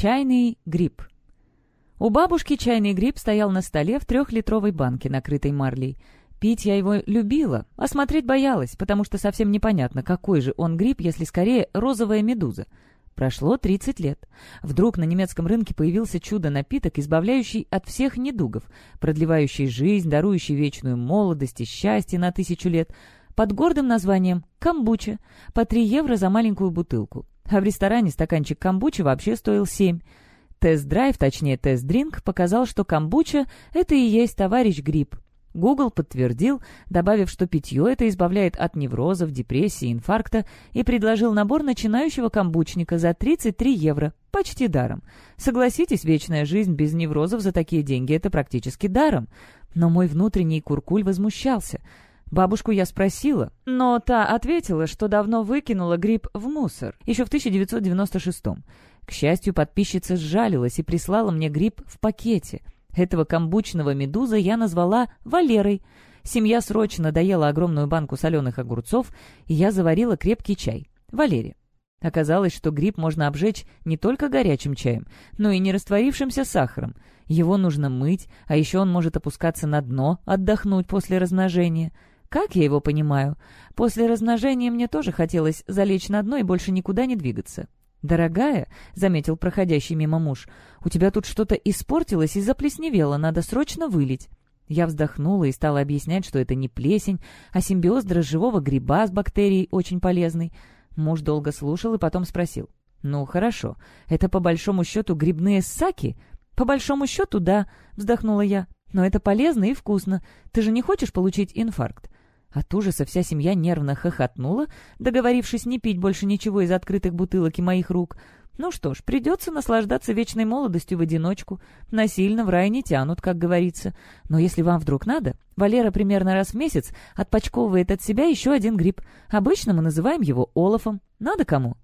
Чайный гриб. У бабушки чайный гриб стоял на столе в трехлитровой банке, накрытой марлей. Пить я его любила, а смотреть боялась, потому что совсем непонятно, какой же он гриб, если скорее розовая медуза. Прошло 30 лет. Вдруг на немецком рынке появился чудо-напиток, избавляющий от всех недугов, продлевающий жизнь, дарующий вечную молодость и счастье на тысячу лет, под гордым названием «камбуча», по 3 евро за маленькую бутылку. А в ресторане стаканчик камбучи вообще стоил 7. Тест-драйв, точнее тест-дринк, показал, что камбуча — это и есть товарищ гриб. Google подтвердил, добавив, что питье это избавляет от неврозов, депрессии, инфаркта, и предложил набор начинающего камбучника за 33 евро, почти даром. Согласитесь, вечная жизнь без неврозов за такие деньги — это практически даром. Но мой внутренний куркуль возмущался — Бабушку я спросила, но та ответила, что давно выкинула гриб в мусор, еще в 1996 -м. К счастью, подписчица сжалилась и прислала мне гриб в пакете. Этого камбучного медуза я назвала Валерой. Семья срочно доела огромную банку соленых огурцов, и я заварила крепкий чай. Валере. Оказалось, что гриб можно обжечь не только горячим чаем, но и не растворившимся сахаром. Его нужно мыть, а еще он может опускаться на дно, отдохнуть после размножения. Как я его понимаю? После размножения мне тоже хотелось залечь на дно и больше никуда не двигаться. «Дорогая», — заметил проходящий мимо муж, — «у тебя тут что-то испортилось и заплесневело, надо срочно вылить». Я вздохнула и стала объяснять, что это не плесень, а симбиоз дрожжевого гриба с бактерией очень полезный. Муж долго слушал и потом спросил. «Ну, хорошо. Это по большому счету грибные саки?» «По большому счету, да», — вздохнула я. «Но это полезно и вкусно. Ты же не хочешь получить инфаркт?» От ужаса вся семья нервно хохотнула, договорившись не пить больше ничего из открытых бутылок и моих рук. Ну что ж, придется наслаждаться вечной молодостью в одиночку. Насильно в рай не тянут, как говорится. Но если вам вдруг надо, Валера примерно раз в месяц отпочковывает от себя еще один гриб. Обычно мы называем его Олафом. Надо кому?